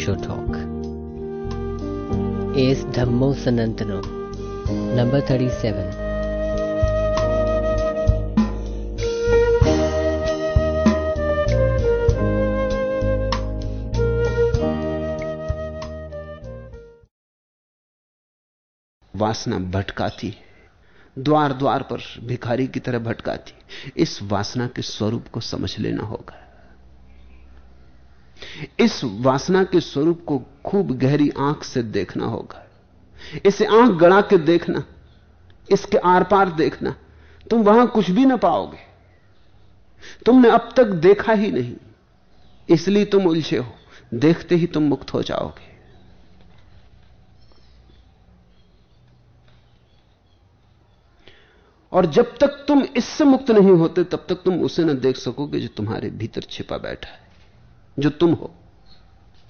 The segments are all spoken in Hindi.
Osho Talk. is Dhammo Sanantano, number 37. वासना भटकाती द्वार द्वार पर भिखारी की तरह भटकाती इस वासना के स्वरूप को समझ लेना होगा इस वासना के स्वरूप को खूब गहरी आँख से देखना होगा। इसे आँख गड़ा के देखना, इसके आर पार देखना, तुम वहाँ कुछ भी ना पाओगे। तुमने अब तक देखा ही नहीं, इसलिए तुम उलझे हो, देखते ही तुम मुक्त हो जाओगे। और जब तक तुम इससे मुक्त नहीं होते, तब तक तुम उसे न देख सकोगे जो तुम्हारे भीतर छिपा बैठा है। जो तुम हो।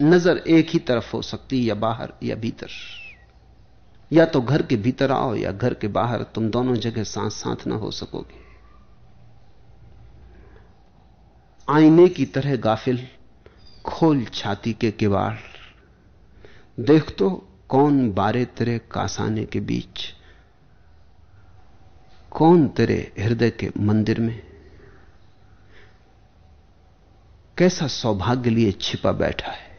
नज़र एक ही तरफ़ हो सकती या बाहर या भीतर। या तो घर के भीतर आओ, या घर के बाहर। तुम दोनों जगह साथ साथ ना हो सकोगे। आईने की तरह गाफिल, खोल छाती के किवाड़। देख तो कौन बारे तेरे कासाने के बीच। कौन तेरे हृदय के मंदिर में। कैसा सौभाग्य लिए छिपा बैठा है।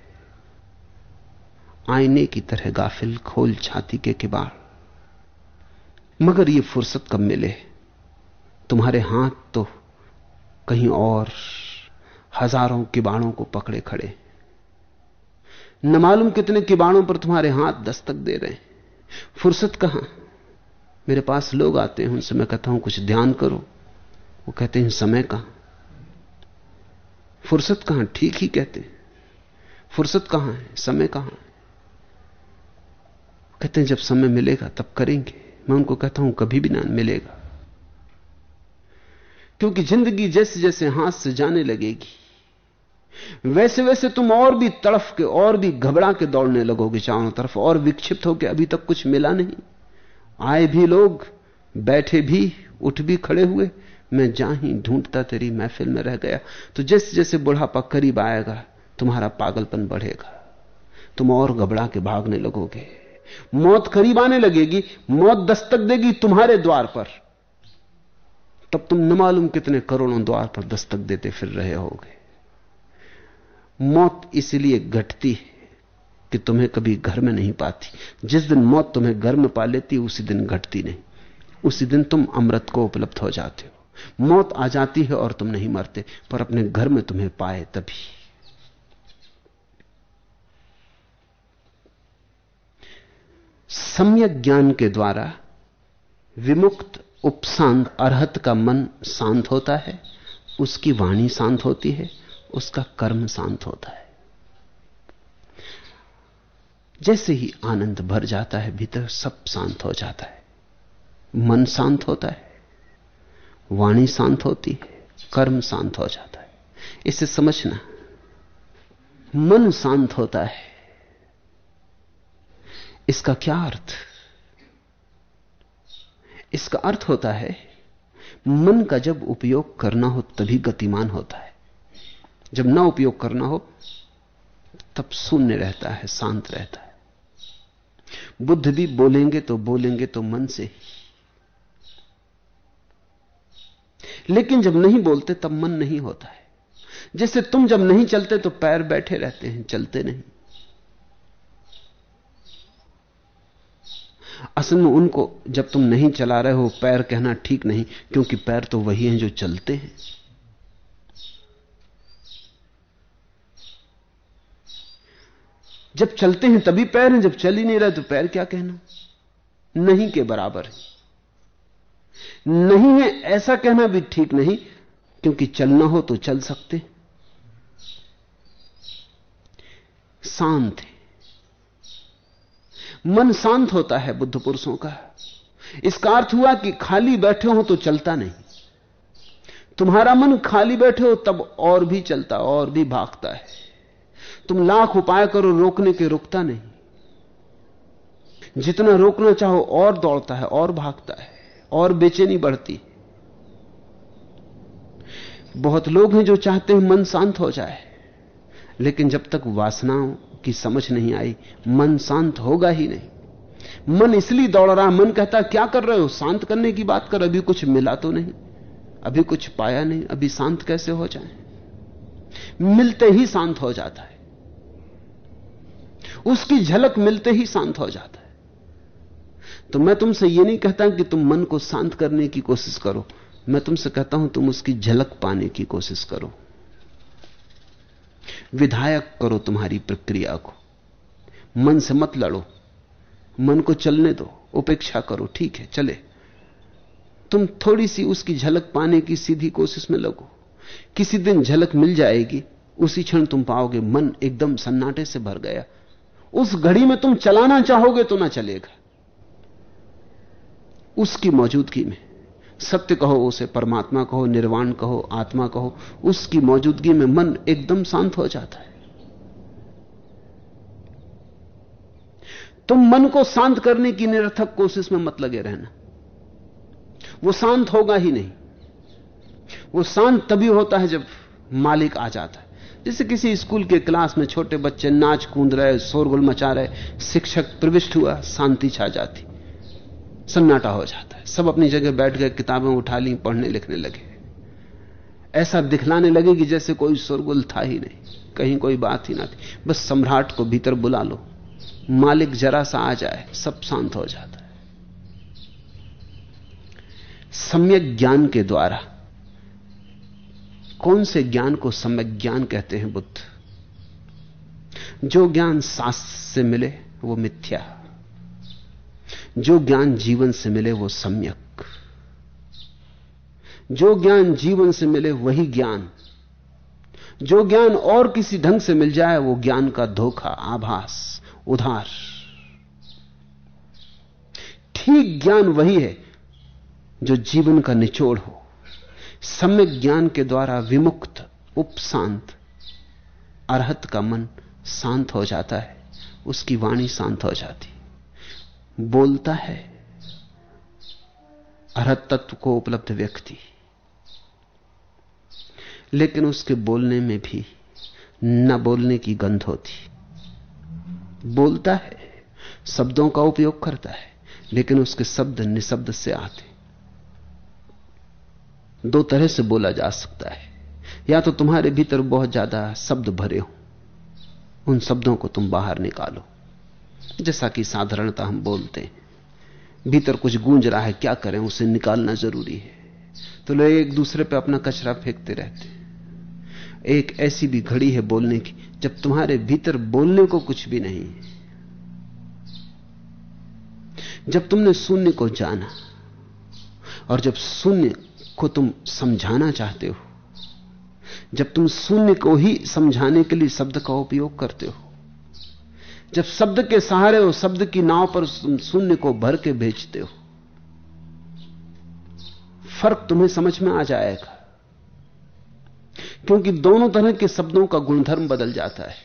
आईने की तरह गाफिल, खोल छाती के किबाड़। मगर ये फुर्सत कब मिले? तुम्हारे हाथ तो कहीं और हज़ारों किबाड़ों को पकड़े खड़े। न मालूम कितने किबाड़ों पर तुम्हारे हाथ दस्तक दे रहे हैं। फुर्सत कहाँ? मेरे पास लोग आते हैं, उनसे मैं कहता हूँ, कुछ ध्यान करो। वो कहते हैं, समय कहाँ? फुर्सत कहाँ? ठीक ही कहते फुर्सत कहाँ है? समय कहाँ है? कहते हैं, जब समय मिलेगा, तब करेंगे। मैं उनको कहता हूँ, कभी भी ना मिलेगा। क्योंकि ज़िंदगी जैसे जैसे हाथ से जाने लगेगी वैसे वैसे तुम और भी तड़फ के, और भी घबरा के दौड़ने लगोगे चारों तरफ़, और विक्षिप्त होकर अभी तक कुछ मिला नहीं। आए भी लोग, बैठे भी, उठ भी खड़े हुए। मैं जा ही ढूंढता तेरी महफिल में रह गया तो जैसे जैसे बुढ़ापा करीब आएगा, तुम्हारा पागलपन बढ़ेगा। तुम और घबरा के भागने लगोगे। मौत करीब आने लगेगी, मौत दस्तक देगी तुम्हारे द्वार पर। तब तुम न मालूम कितने करोड़ों द्वार पर दस्तक देते फिर रहे होगे। मौत इसलिए घटती है कि तुम्हें कभी घर में नहीं पाती। जिस दिन मौत तुम्हें घर में पा लेती, उसी दिन घटती नहीं। उसी दिन तुम अमृत को उपलब्ध हो जाते हो। मौत आ जाती है और तुम नहीं मरते, पर अपने घर में तुम्हें पाए तभी। सम्यक ज्ञान के द्वारा विमुक्त, उपशांत, अरहत का मन शांत होता है, उसकी वाणी शांत होती है, उसका कर्म शांत होता है। जैसे ही आनंद भर जाता है, भीतर सब शांत हो जाता है, मन शांत होता है। वाणी शांत होती है, कर्म शांत हो जाता है। इसे समझना, मन शांत होता है। इसका क्या अर्थ? इसका अर्थ होता है, मन का जब उपयोग करना हो तभी गतिमान होता है। जब ना उपयोग करना हो, तब शून्य रहता है, शांत रहता है। बुद्ध भी बोलेंगे तो बोलेंगे तो मन से ही। लेकिन जब नहीं बोलते, तब मन नहीं होता है। जैसे तुम जब नहीं चलते तो पैर बैठे रहते हैं, चलते नहीं। असल में उनको, जब तुम नहीं चला रहे हो, पैर कहना ठीक नहीं, क्योंकि पैर तो वही हैं जो चलते हैं। जब चलते हैं, तभी पैर हैं, जब चल ही नहीं रहे तो पैर क्या कहना? नहीं के बराबर है। नहीं है, ऐसा कहना भी ठीक नहीं, क्योंकि चलना हो तो चल सकते। शांत है। मन शांत होता है बुद्ध पुरुषों का। इसका अर्थ हुआ कि खाली बैठे हो तो चलता नहीं। तुम्हारा मन खाली बैठे हो तब और भी चलता, और भी भागता है। तुम लाख उपाय करो, रोकने के रुकता नहीं। जितना रोकना चाहो और दौड़ता है, और भागता है। और बेचैनी बढ़ती बहुत लोग हैं जो चाहते हैं मन शांत हो जाए, लेकिन जब तक वासनाओं की समझ नहीं आई, मन शांत होगा ही नहीं। मन इसलिए दौड़ रहा मन कहता क्या कर रहे हो? शांत करने की बात कर, अभी कुछ मिला तो नहीं, अभी कुछ पाया नहीं, अभी शांत कैसे हो जाए? मिलते ही शांत हो जाता है। उसकी झलक मिलते ही शांत हो जाता है। तो मैं तुमसे यह नहीं कहता कि तुम मन को शांत करने की कोशिश करो। मैं तुमसे कहता हूँ, तुम उसकी झलक पाने की कोशिश करो। विधायक करो तुम्हारी प्रक्रिया को। मन से मत लड़ो। मन को चलने दो, उपेक्षा करो, ठीक है, चले। तुम थोड़ी सी उसकी झलक पाने की सीधी कोशिश में लगो। किसी दिन झलक मिल जाएगी, उसी क्षण तुम पाओगे मन एकदम सन्नाटे से भर गया। उस घड़ी में तुम चलाना चाहोगे तो ना चलेगा। उसकी मौजूदगी में। सत्य कहो, उसे परमात्मा कहो, निर्वाण कहो, आत्मा कहो, उसकी मौजूदगी में मन एकदम शांत हो जाता है। तुम मन को शांत करने की निरर्थक कोशिश में मत लगे रहना। वो शांत होगा ही नहीं। वो शांत तभी होता है जब मालिक आ जाता है। जैसे किसी स्कूल के क्लास में छोटे बच्चे नाच कूद रहे, शोरगुल मचा रहे, शिक्षक प्रविष्ट हुआ, शांति छा जाती। सन्नाटा हो जाता है। सब अपनी जगह बैठ गए, किताबें उठा ली, पढ़ने लिखने लगे। ऐसा दिखलाने लगे कि जैसे कोई शोरगुल था ही नहीं, कहीं कोई बात ही ना थी। बस सम्राट को भीतर बुला लो। मालिक जरा सा आ जाए, सब शांत हो जाता है। सम्यक ज्ञान के द्वारा, कौन से ज्ञान को सम्यक ज्ञान कहते हैं बुद्ध? जो ज्ञान शास्त्र से मिले, वो मिथ्या। जो ज्ञान जीवन से मिले वो सम्यक। जो ज्ञान जीवन से मिले वही ज्ञान। जो ज्ञान और किसी ढंग से मिल जाए वो ज्ञान का धोखा, आभास, उधार। ठीक ज्ञान वही है जो जीवन का निचोड़ हो। सम्यक ज्ञान के द्वारा विमुक्त, उपशांत, अरहत का मन शांत हो जाता है, उसकी वाणी शांत हो जाती बोलता है। अरहत तत्व को उपलब्ध व्यक्ति। लेकिन उसके बोलने में भी न बोलने की गंध होती। बोलता है, शब्दों का उपयोग करता है, लेकिन उसके शब्द निशब्द से आते। दो तरह से बोला जा सकता है। या तो तुम्हारे भीतर बहुत ज़्यादा शब्द भरे हो, उन शब्दों को तुम बाहर निकालो। जैसा कि साधारणता हम बोलते हैं। भीतर कुछ गूंज रहा है, क्या करें, उसे निकालना ज़रूरी है। तो लोग एक दूसरे पे अपना कचरा फेंकते रहते हैं। एक ऐसी भी घड़ी है बोलने की, जब तुम्हारे भीतर बोलने को कुछ भी नहीं जब तुमने शून्य को जाना, और जब शून्य को तुम समझाना चाहते हो, जब तुम शून्य को ही समझाने के लिए शब्द का उपयोग करते हो जब शब्द के सहारे हो शब्द की नाव पर तुम शून्य को भर के भेजते हो, फ़र्क तुम्हें समझ में आ जाएगा। क्योंकि दोनों तरह के शब्दों का गुणधर्म बदल जाता है।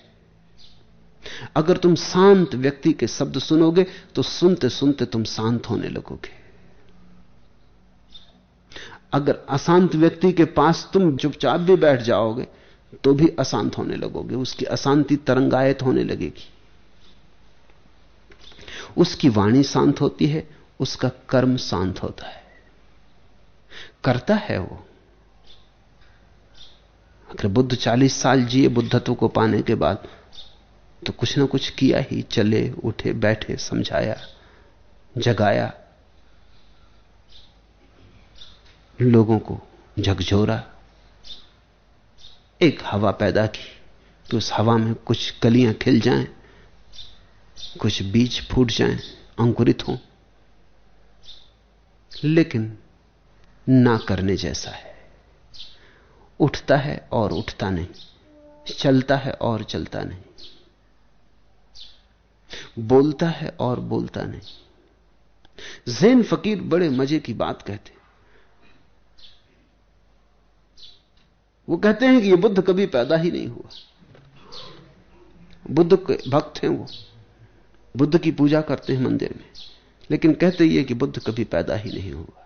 अगर तुम शांत व्यक्ति के शब्द सुनोगे तो सुनते सुनते तुम शांत होने लगोगे। अगर अशांत व्यक्ति के पास तुम चुपचाप भी बैठ जाओगे तो भी अशांत होने लगोगे, उसकी अशांति तरंगायत होने लगेगी। उसकी वाणी शांत होती है उसका कर्म शांत होता है। करता है वो। अगर बुद्ध चालीस साल जिए बुद्धत्व को पाने के बाद तो कुछ ना कुछ किया ही चले उठे बैठे समझाया जगाया। लोगों को झकझोरा। एक हवा पैदा की कि उस हवा में कुछ कलियाँ खिल जाएँ, कुछ बीज फूट जाएँ, अंकुरित हों। लेकिन ना करने जैसा है। उठता है और उठता नहीं चलता है और चलता नहीं। बोलता है और बोलता नहीं। जैन फकीर बड़े मज़े की बात कहते वो कहते हैं कि ये बुद्ध कभी पैदा ही नहीं हुआ। बुद्ध के भक्त हैं वो। बुद्ध की पूजा करते हैं मंदिर में। लेकिन कहते ये कि बुद्ध कभी पैदा ही नहीं हुआ।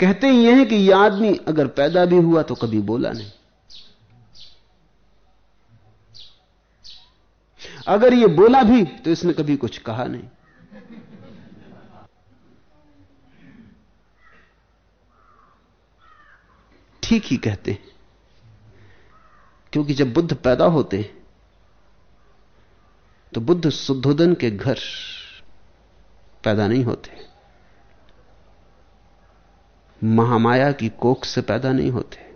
कहते ही हैं कि यह आदमी अगर पैदा भी हुआ तो कभी बोला नहीं। अगर ये बोला भी तो इसने कभी कुछ कहा नहीं। ठीक ही कहते हैं, क्योंकि जब बुद्ध पैदा होते हैं तो बुद्ध शुद्धोदन के घर पैदा नहीं होते। महामाया की कोख से पैदा नहीं होते।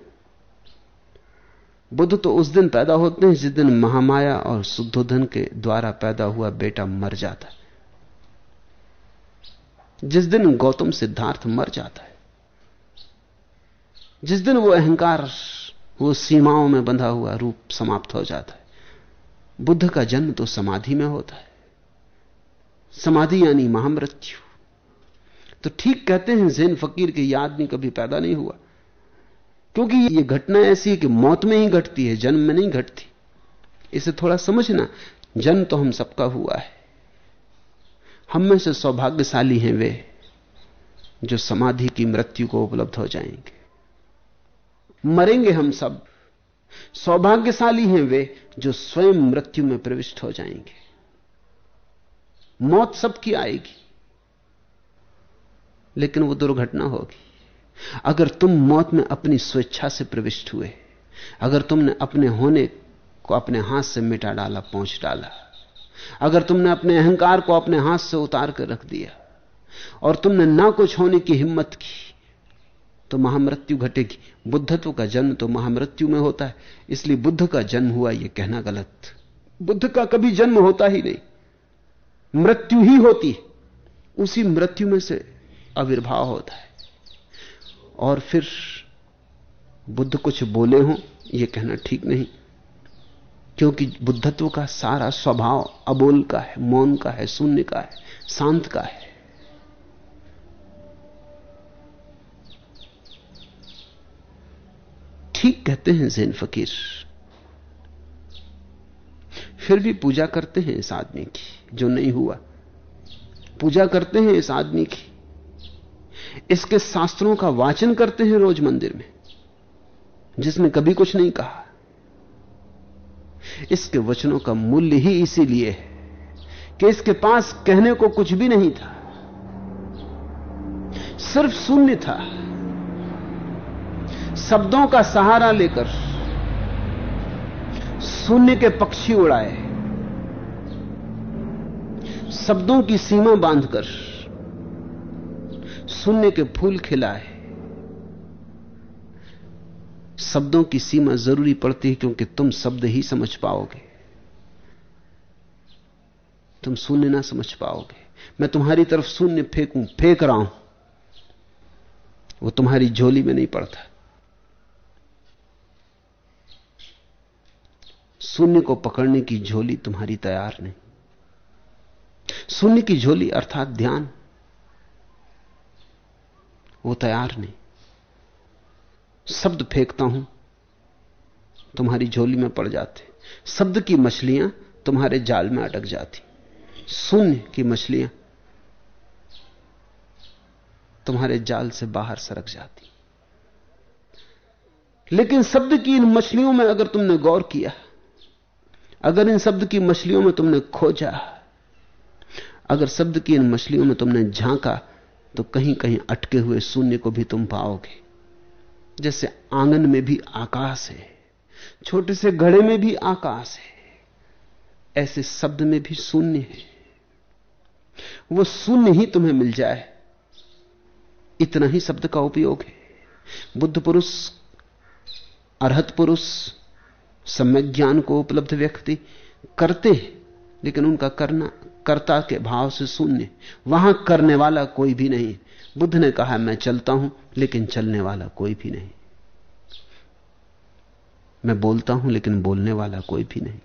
बुद्ध तो उस दिन पैदा होते हैं जिस दिन महामाया और शुद्धोधन के द्वारा पैदा हुआ बेटा मर जाता है। जिस दिन गौतम सिद्धार्थ मर जाता है। जिस दिन वो अहंकार, वो सीमाओं में बंधा हुआ रूप समाप्त हो जाता है। बुद्ध का जन्म तो समाधि में होता है। समाधि यानी महामृत्यु। तो ठीक कहते हैं जैन फकीर के यह आदमी कभी पैदा नहीं हुआ। क्योंकि यह घटना ऐसी है कि मौत में ही घटती है, जन्म में नहीं घटती। इसे थोड़ा समझना, जन्म तो हम सबका हुआ है। हम में से सौभाग्यशाली हैं वे, जो समाधि की मृत्यु को उपलब्ध हो जाएँगे। मरेंगे हम सब। सौभाग्यशाली हैं वे जो स्वयं मृत्यु में प्रविष्ट हो जाएँगे। मौत सबकी आएगी, लेकिन वो दुर्घटना होगी। अगर तुम मौत में अपनी स्वेच्छा से प्रविष्ट हुए, अगर तुमने अपने होने को अपने हाथ से मिटा डाला, पहुँच डाला, अगर तुमने अपने अहंकार को अपने हाथ से उतार कर रख दिया, और तुमने ना कुछ होने की हिम्मत की तो महामृत्यु घटेगी। बुद्धत्व का जन्म तो महामृत्यु में होता है। इसलिए बुद्ध का जन्म हुआ यह कहना गलत। बुद्ध का कभी जन्म होता ही नहीं। मृत्यु ही होती उसी मृत्यु में से आविर्भाव होता है। और फिर बुद्ध कुछ बोले हो यह कहना ठीक नहीं। क्योंकि बुद्धत्व का सारा स्वभाव अबोल का है, मौन का है, शून्य का है, शांत का है। ठीक कहते हैं जैन फकीर। फिर भी पूजा करते हैं इस आदमी की, जो नहीं हुआ। पूजा करते हैं इस आदमी की। इसके शास्त्रों का वाचन करते हैं रोज मंदिर में जिसने कभी कुछ नहीं कहा। इसके वचनों का मूल्य ही इसीलिए है कि इसके पास कहने को कुछ भी नहीं था। सिर्फ़ शून्य था। शब्दों का सहारा लेकर शून्य के पक्षी उड़ाए, शब्दों की सीमा बांधकर शून्य के फूल खिलाए। शब्दों की सीमा ज़रूरी पड़ती है क्योंकि तुम शब्द ही समझ पाओगे। तुम शून्य ना समझ पाओगे। मैं तुम्हारी तरफ़ शून्य फेंकूं, फेंक रहा हूँ। वो तुम्हारी झोली में नहीं पड़ता। शून्य को पकड़ने की झोली तुम्हारी तैयार नहीं। शून्य की झोली अर्थात ध्यान, वो तैयार नहीं। शब्द फेंकता हूँ, तुम्हारी झोली में पड़ जाते। शब्द की मछलियाँ तुम्हारे जाल में अटक जाती। शून्य की मछलियाँ तुम्हारे जाल से बाहर सरक जाती। लेकिन शब्द की इन मछलियों में अगर तुमने गौर किया अगर इन शब्द की मछलियों में तुमने खोजा, अगर शब्द की इन मछलियों में तुमने झांका तो कहीं कहीं अटके हुए शून्य को भी तुम पाओगे। जैसे आँगन में भी आकाश है, छोटे से घड़े में भी आकाश है, ऐसे शब्द में भी शून्य है। वो शून्य ही तुम्हें मिल जाए। इतना ही शब्द का उपयोग है। बुद्ध पुरुष, अरहत पुरुष सम्यक ज्ञान को उपलब्ध व्यक्ति करते हैं, लेकिन उनका करना, कर्ता के भाव से शून्य। वहाँ करने वाला कोई भी नहीं। बुद्ध ने कहा, मैं चलता हूँ, लेकिन चलने वाला कोई भी नहीं। मैं बोलता हूँ, लेकिन बोलने वाला कोई भी नहीं।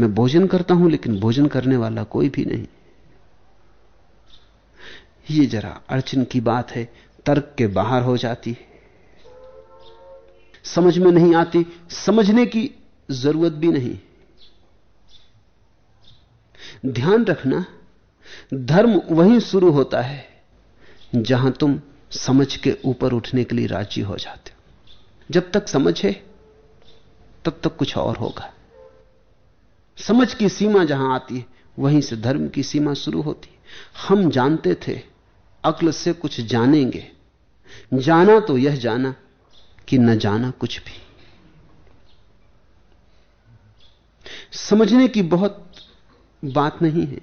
मैं भोजन करता हूँ, लेकिन भोजन करने वाला कोई भी नहीं। ये जरा अड़चन की बात है, तर्क के बाहर हो जाती है। समझ में नहीं आती। समझने की ज़रूरत भी नहीं। ध्यान रखना, धर्म वहीं शुरू होता है, जहाँ तुम समझ के ऊपर उठने के लिए राज़ी हो जाते हो। जब तक समझ है, तब तक कुछ और होगा। समझ की सीमा जहाँ आती है, वहीं से धर्म की सीमा शुरू होती हम जानते थे, अक्ल से कुछ जानेंगे। जाना तो यह जाना, कि न जाना कुछ भी। समझने की बहुत बात नहीं है।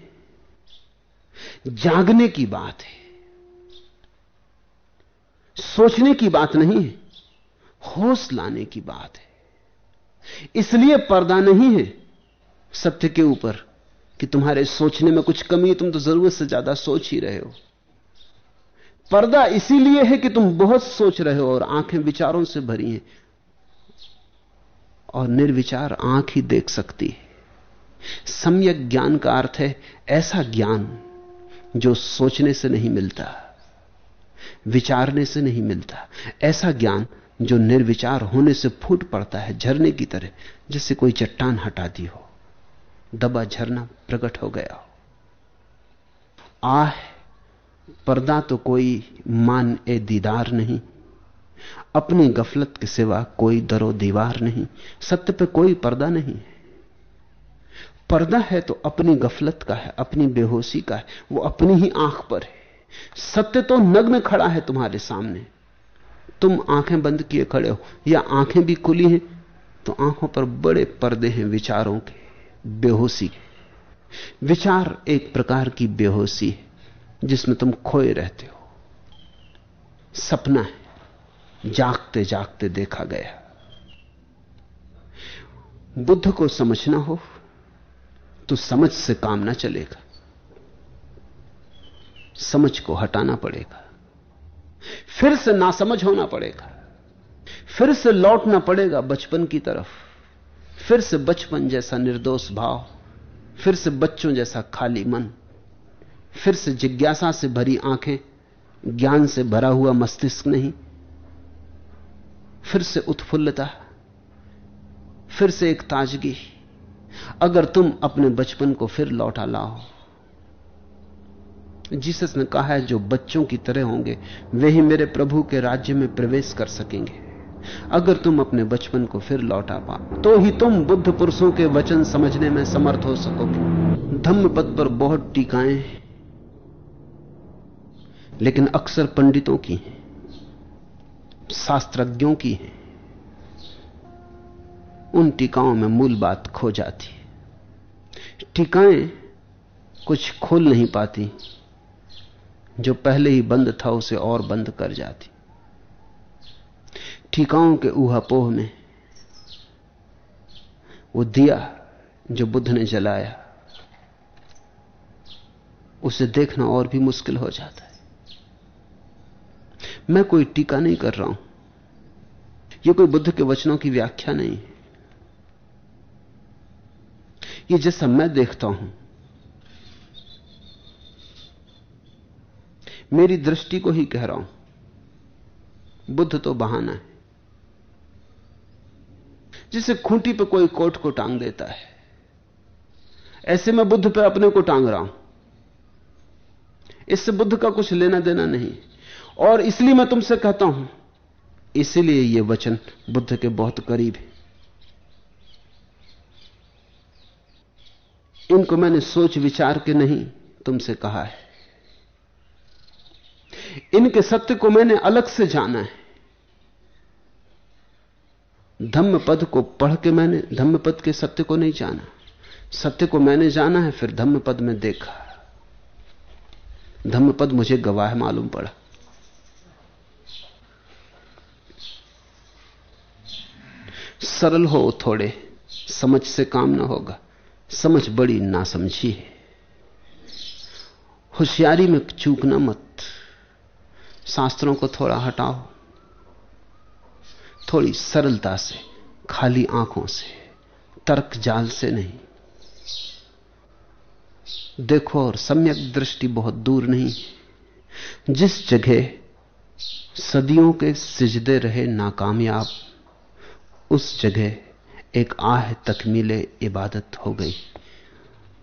जागने की बात है। सोचने की बात नहीं है। होश लाने की बात है। इसलिए पर्दा नहीं है सत्य के ऊपर कि तुम्हारे सोचने में कुछ कमी है, तुम तो ज़रूरत से ज़्यादा सोच ही रहे हो। पर्दा इसीलिए है कि तुम बहुत सोच रहे हो और आँखें विचारों से भरी हैं। और निर्विचार आँख ही देख सकती है। सम्यक ज्ञान का अर्थ है ऐसा ज्ञान जो सोचने से नहीं मिलता, विचारने से नहीं मिलता। ऐसा ज्ञान जो निर्विचार होने से फूट पड़ता है, झरने की तरह, जैसे कोई चट्टान हटा दी हो, दबा झरना प्रकट हो गया हो। आह, पर्दा तो कोई मान ए दीदार नहीं अपनी गफलत के सिवा कोई दरो दीवार नहीं, सत्य पे कोई पर्दा नहीं। है पर्दा है तो अपनी गफलत का है, अपनी बेहोशी का है, वो अपनी ही आँख पर है। सत्य तो नग्न खड़ा है तुम्हारे सामने। तुम आँखें बंद किए खड़े हो, या आँखें भी खुली हैं तो आँखों पर बड़े पर्दे हैं विचारों के, बेहोशी के। विचार एक प्रकार की बेहोशी है, जिसमें तुम खोए रहते हो। सपना है। जागते जागते देखा गया। बुद्ध को समझना हो तो समझ से काम ना चलेगा। समझ को हटाना पड़ेगा। फिर से नासमझ होना पड़ेगा। फिर से लौटना पड़ेगा बचपन की तरफ़। फिर से बचपन जैसा निर्दोष भाव, फिर से बच्चों जैसा खाली मन, फिर से जिज्ञासा से भरी आँखें, ज्ञान से भरा हुआ मस्तिष्क नहीं फिर से उत्फुल्लता, फिर से एक ताजगी। अगर तुम अपने बचपन को फिर लौटा लाओ। जीसस ने कहा है, जो बच्चों की तरह होंगे, वे ही मेरे प्रभु के राज्य में प्रवेश कर सकेंगे। अगर तुम अपने बचपन को फिर लौटा पाओ तो ही तुम बुद्ध पुरुषों के वचन समझने में समर्थ हो सकोगे। धम्म पद पर बहुत टीकाएँ हैं लेकिन अक्सर पंडितों की हैं। शास्त्रज्ञों की हैं। उन टीकाओं में मूल बात खो जाती है। टीकाएँ कुछ खोल नहीं पाती। जो पहले ही बंद था, उसे और बंद कर जाती। टीकाओं के ऊहापोह में वो दिया जो बुद्ध ने जलाया, उसे देखना और भी मुश्किल हो जाता है। मैं कोई टीका नहीं कर रहा हूँ। यह कोई बुद्ध के वचनों की व्याख्या नहीं है। ये जैसा मैं देखता हूँ, मेरी दृष्टि को ही कह रहा हूँ, बुद्ध तो बहाना है। जिसे खूंटी पे कोई कोट को टांग देता है, ऐसे मैं बुद्ध पे अपने को टांग रहा हूँ। इससे बुद्ध का कुछ लेना देना नहीं। और इसलिए मैं तुमसे कहता हूँ, इसलिए यह वचन बुद्ध के बहुत करीब है। इनको मैंने सोच विचार के नहीं तुमसे कहा है। इनके सत्य को मैंने अलग से जाना है। धम्म पद को पढ़ के मैंने धम्म पद के सत्य को नहीं जाना। सत्य को मैंने जाना है, फिर धम्म पद में देखा। धम्म पद मुझे गवाह मालूम पड़ा। सरल हो थोड़े, समझ से काम ना होगा। समझ बड़ी नासमझी है। होशियारी में चूकना मत। शास्त्रों को थोड़ा हटाओ। थोड़ी सरलता से, खाली आँखों से, तर्क जाल से नहीं। देखो और सम्यक दृष्टि बहुत दूर नहीं जिस जगह सदियों के सिजदे रहे नाकामयाब उस जगह एक आह तकमीले इबादत हो गई,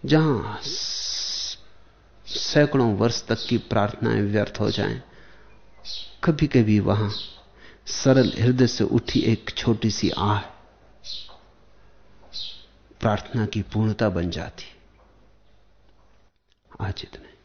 जहाँ सैकड़ों वर्ष तक की प्रार्थनाएँ व्यर्थ हो जाएँ। कभी कभी वहाँ सरल हृदय से उठी एक छोटी सी आह प्रार्थना की पूर्णता बन जाती। आज इतना।